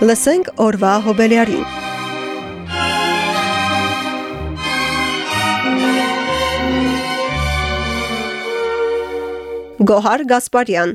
Լսենք օրվա հոբելյարին։ Գոհար Գասպարյան